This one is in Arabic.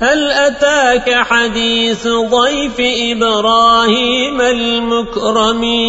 هل أتاك حديث ضيف إبراهيم المكرمين؟